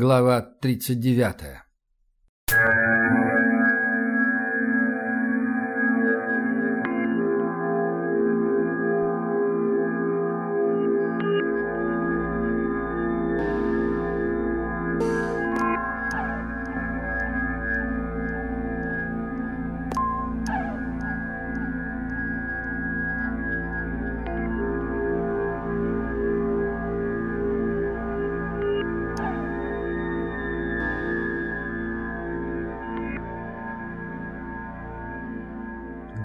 Глава 39.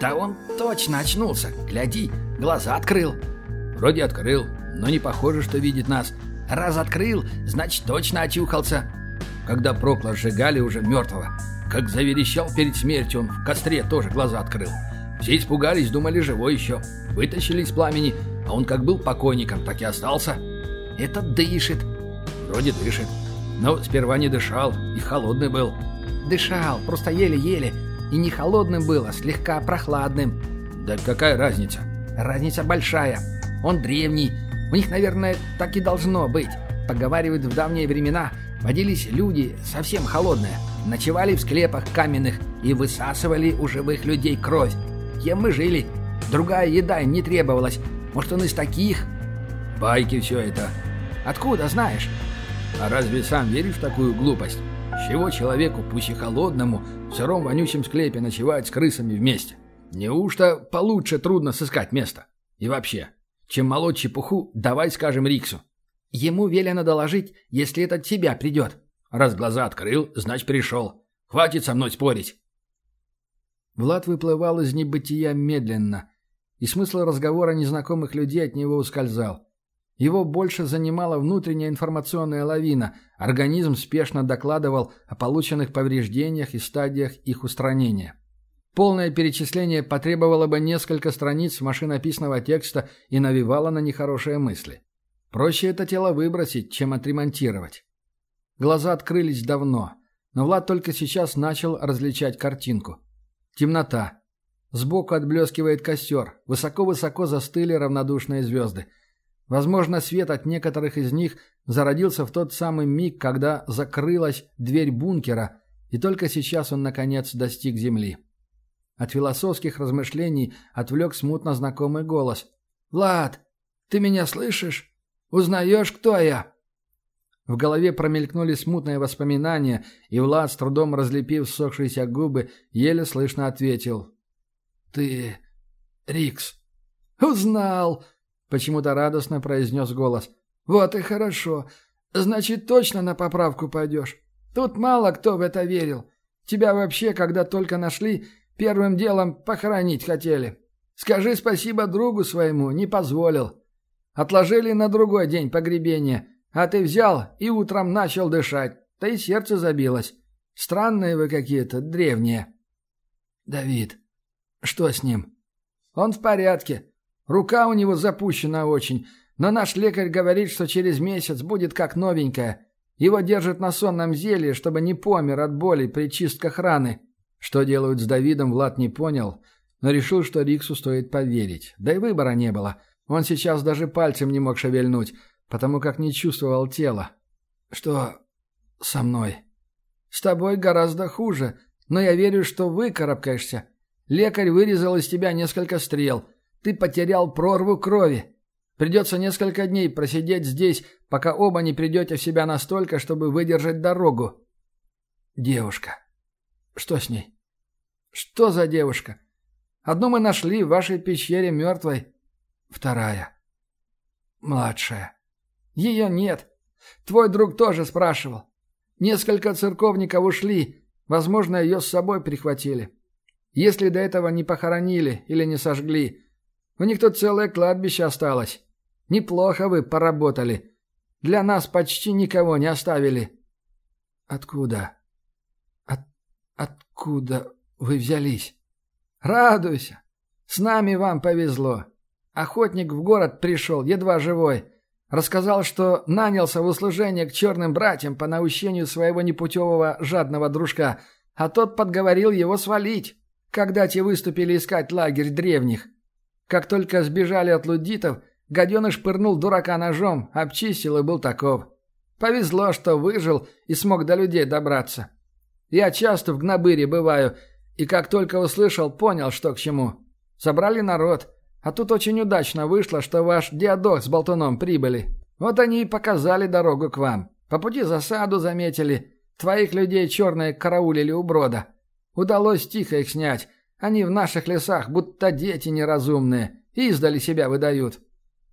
Да он точно очнулся. Гляди, глаза открыл. Вроде открыл, но не похоже, что видит нас. Раз открыл, значит точно очухался. Когда Прокла сжигали уже мертвого, как заверещал перед смертью, он в костре тоже глаза открыл. Все испугались, думали, живой еще. Вытащили из пламени, а он как был покойником, так и остался. Это дышит. Вроде дышит. Но сперва не дышал и холодный был. Дышал, просто еле-еле. И не холодным было, слегка прохладным. Да какая разница? Разница большая. Он древний. У них, наверное, так и должно быть. Поговаривают, в давние времена водились люди совсем холодные. Ночевали в склепах каменных и высасывали у живых людей кровь. Кем мы жили? Другая еда им не требовалась. Может, он из таких? Байки все это. Откуда знаешь? А разве сам веришь в такую глупость? Чего человеку, пусть и холодному, в сыром вонючем склепе ночевать с крысами вместе? Неужто получше трудно сыскать место? И вообще, чем молоть чепуху, давай скажем Риксу. Ему велено доложить, если этот тебя придет. Раз глаза открыл, значит пришел. Хватит со мной спорить. Влад выплывал из небытия медленно, и смысл разговора незнакомых людей от него ускользал. Его больше занимала внутренняя информационная лавина. Организм спешно докладывал о полученных повреждениях и стадиях их устранения. Полное перечисление потребовало бы несколько страниц машинописного текста и навевало на нехорошие мысли. Проще это тело выбросить, чем отремонтировать. Глаза открылись давно, но Влад только сейчас начал различать картинку. Темнота. Сбоку отблескивает костер. Высоко-высоко застыли равнодушные звезды. Возможно, свет от некоторых из них зародился в тот самый миг, когда закрылась дверь бункера, и только сейчас он, наконец, достиг земли. От философских размышлений отвлек смутно знакомый голос. «Влад, ты меня слышишь? Узнаешь, кто я?» В голове промелькнули смутные воспоминания, и Влад, с трудом разлепив ссохшиеся губы, еле слышно ответил. «Ты... Рикс». «Узнал!» Почему-то радостно произнес голос. «Вот и хорошо. Значит, точно на поправку пойдешь. Тут мало кто в это верил. Тебя вообще, когда только нашли, первым делом похоронить хотели. Скажи спасибо другу своему, не позволил. Отложили на другой день погребение, а ты взял и утром начал дышать. Да и сердце забилось. Странные вы какие-то, древние». «Давид, что с ним?» «Он в порядке. Рука у него запущена очень, но наш лекарь говорит, что через месяц будет как новенькая. Его держат на сонном зелье, чтобы не помер от боли при чистках раны. Что делают с Давидом, Влад не понял, но решил, что Риксу стоит поверить. Да и выбора не было. Он сейчас даже пальцем не мог шевельнуть, потому как не чувствовал тела. «Что со мной?» «С тобой гораздо хуже, но я верю, что выкарабкаешься. Лекарь вырезал из тебя несколько стрел». Ты потерял прорву крови. Придется несколько дней просидеть здесь, пока оба не придете в себя настолько, чтобы выдержать дорогу. Девушка. Что с ней? Что за девушка? Одну мы нашли в вашей пещере мертвой. Вторая. Младшая. Ее нет. Твой друг тоже спрашивал. Несколько церковников ушли. Возможно, ее с собой прихватили. Если до этого не похоронили или не сожгли, у них тут целое кладбище осталось. Неплохо вы поработали. Для нас почти никого не оставили. Откуда? От... Откуда вы взялись? Радуйся. С нами вам повезло. Охотник в город пришел, едва живой. Рассказал, что нанялся в услужение к черным братьям по наущению своего непутевого жадного дружка, а тот подговорил его свалить, когда те выступили искать лагерь древних. Как только сбежали от лудитов, гаденыш пырнул дурака ножом, обчистил и был таков. Повезло, что выжил и смог до людей добраться. Я часто в Гнобыре бываю, и как только услышал, понял, что к чему. Собрали народ, а тут очень удачно вышло, что ваш диадок с болтуном прибыли. Вот они и показали дорогу к вам. По пути засаду заметили. Твоих людей черные караулили у брода. Удалось тихо их снять. Они в наших лесах будто дети неразумные. Издали себя выдают.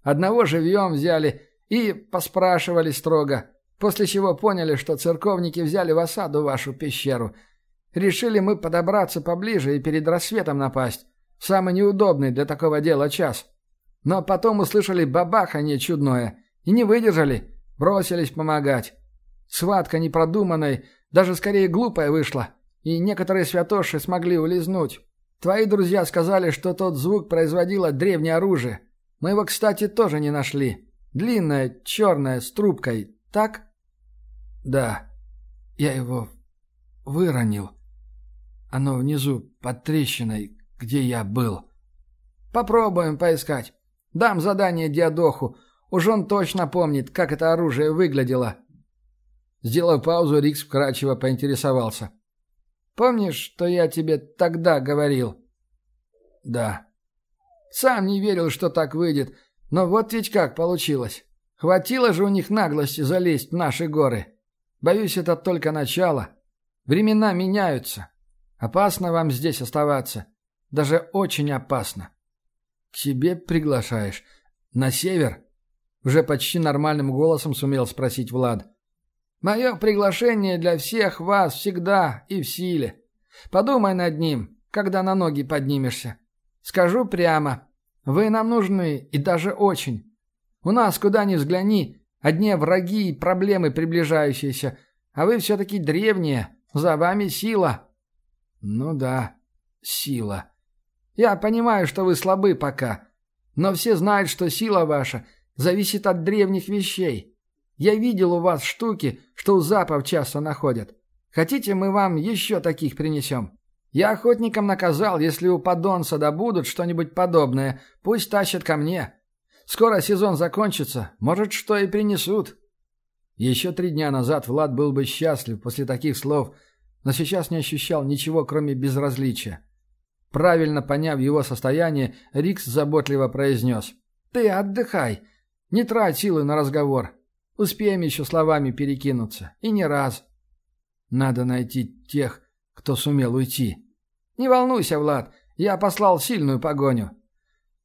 Одного живьем взяли и поспрашивали строго. После чего поняли, что церковники взяли в осаду вашу пещеру. Решили мы подобраться поближе и перед рассветом напасть. Самый неудобный для такого дела час. Но потом услышали бабаханье чудное. И не выдержали. Бросились помогать. Схватка непродуманной, даже скорее глупая вышла. И некоторые святоши смогли улизнуть. Твои друзья сказали, что тот звук производило древнее оружие. Мы его, кстати, тоже не нашли. Длинное, черное, с трубкой. Так? Да. Я его выронил. Оно внизу, под трещиной, где я был. Попробуем поискать. Дам задание Диадоху. Уж он точно помнит, как это оружие выглядело. Сделав паузу, Рикс вкрадчиво поинтересовался. «Помнишь, что я тебе тогда говорил?» «Да». «Сам не верил, что так выйдет, но вот ведь как получилось. Хватило же у них наглости залезть в наши горы. Боюсь, это только начало. Времена меняются. Опасно вам здесь оставаться. Даже очень опасно. К себе приглашаешь. На север?» Уже почти нормальным голосом сумел спросить Влад. «Мое приглашение для всех вас всегда и в силе. Подумай над ним, когда на ноги поднимешься. Скажу прямо, вы нам нужны и даже очень. У нас, куда ни взгляни, одни враги и проблемы приближающиеся, а вы все-таки древние, за вами сила». «Ну да, сила», я понимаю, что вы слабы пока, но все знают, что сила ваша зависит от древних вещей. Я видел у вас штуки, что у запов часто находят. Хотите, мы вам еще таких принесем? Я охотникам наказал, если у подонса добудут что-нибудь подобное, пусть тащат ко мне. Скоро сезон закончится, может, что и принесут». Еще три дня назад Влад был бы счастлив после таких слов, но сейчас не ощущал ничего, кроме безразличия. Правильно поняв его состояние, Рикс заботливо произнес. «Ты отдыхай. Не трать силы на разговор. Успеем еще словами перекинуться. И не раз. Надо найти тех, кто сумел уйти. Не волнуйся, Влад. Я послал сильную погоню.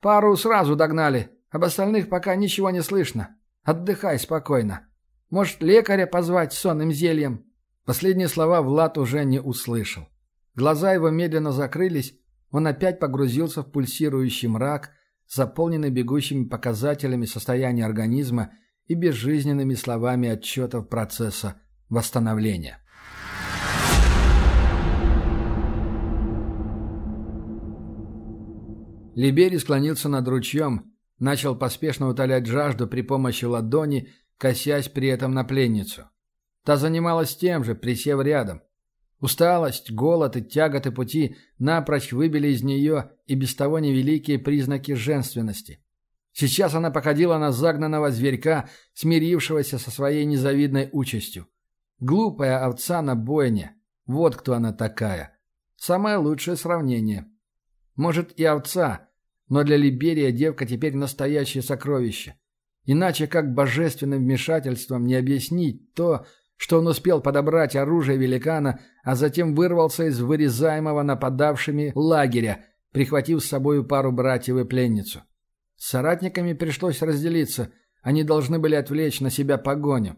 Пару сразу догнали. Об остальных пока ничего не слышно. Отдыхай спокойно. Может, лекаря позвать сонным зельем?» Последние слова Влад уже не услышал. Глаза его медленно закрылись, он опять погрузился в пульсирующий мрак, заполненный бегущими показателями состояния организма и безжизненными словами отчетов процесса восстановления. Либерий склонился над ручьем, начал поспешно утолять жажду при помощи ладони, косясь при этом на пленницу. Та занималась тем же, присев рядом. Усталость, голод и тяготы пути напрочь выбили из нее и без того невеликие признаки женственности. Сейчас она походила на загнанного зверька, смирившегося со своей незавидной участью. Глупая овца на бойне. Вот кто она такая. Самое лучшее сравнение. Может и овца, но для Либерия девка теперь настоящее сокровище. Иначе как божественным вмешательством не объяснить то, что он успел подобрать оружие великана, а затем вырвался из вырезаемого нападавшими лагеря, прихватив с собой пару братьев и пленницу. С соратниками пришлось разделиться, они должны были отвлечь на себя погоню.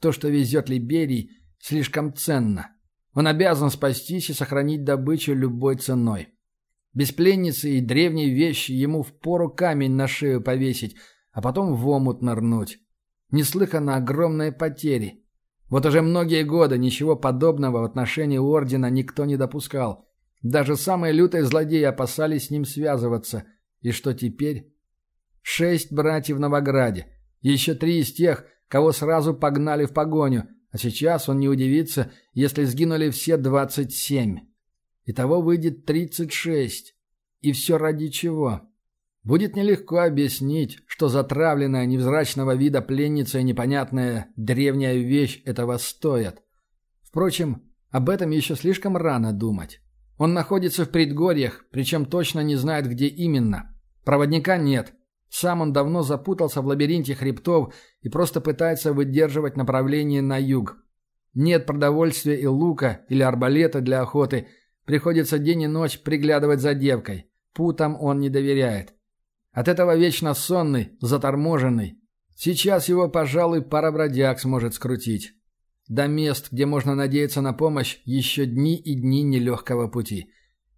То, что везет Либерий, слишком ценно. Он обязан спастись и сохранить добычу любой ценой. Без пленницы и древней вещи ему впору камень на шею повесить, а потом в омут нырнуть. Неслыханно огромные потери. Вот уже многие годы ничего подобного в отношении Ордена никто не допускал. Даже самые лютые злодеи опасались с ним связываться. И что теперь? Шесть братьев в Новограде. Еще три из тех, кого сразу погнали в погоню. А сейчас он не удивится, если сгинули все двадцать семь. Итого выйдет тридцать шесть. И все ради чего? Будет нелегко объяснить, что затравленная невзрачного вида пленница и непонятная древняя вещь этого стоят. Впрочем, об этом еще слишком рано думать. Он находится в предгорьях, причем точно не знает, где именно. Проводника нет. Сам он давно запутался в лабиринте хребтов и просто пытается выдерживать направление на юг. Нет продовольствия и лука или арбалета для охоты. Приходится день и ночь приглядывать за девкой. Путам он не доверяет. От этого вечно сонный, заторможенный. Сейчас его, пожалуй, пара бродяг сможет скрутить. До мест, где можно надеяться на помощь, еще дни и дни нелегкого пути.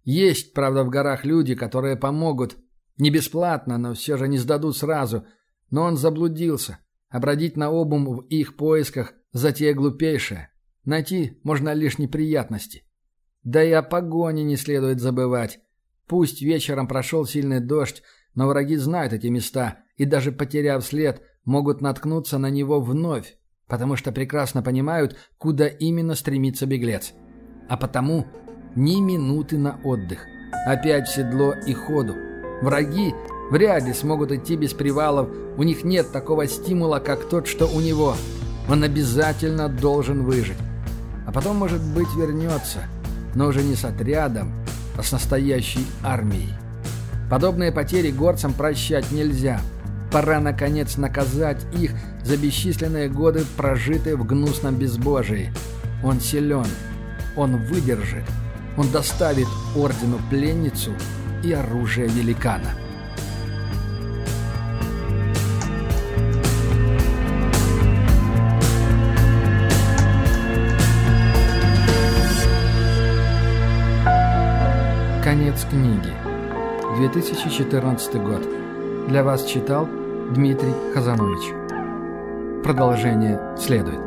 Есть, правда, в горах люди, которые помогут. Не бесплатно, но все же не сдадут сразу. Но он заблудился. Обродить на обум в их поисках – затея глупейшая. Найти можно лишь неприятности. Да и о погоне не следует забывать. Пусть вечером прошел сильный дождь, но враги знают эти места и даже потеряв след, могут наткнуться на него вновь, потому что прекрасно понимают, куда именно стремится беглец. А потому ни минуты на отдых. Опять в седло и ходу. Враги вряд ли смогут идти без привалов, у них нет такого стимула, как тот, что у него. Он обязательно должен выжить. А потом, может быть, вернется, но уже не с отрядом, а с настоящей армией. Подобные потери горцам прощать нельзя. Пора, наконец, наказать их за бесчисленные годы, прожитые в гнусном безбожии. Он силен. Он выдержит. Он доставит ордену пленницу и оружие великана. Конец книги. 2014 год. Для вас читал Дмитрий Хазанович. Продолжение следует.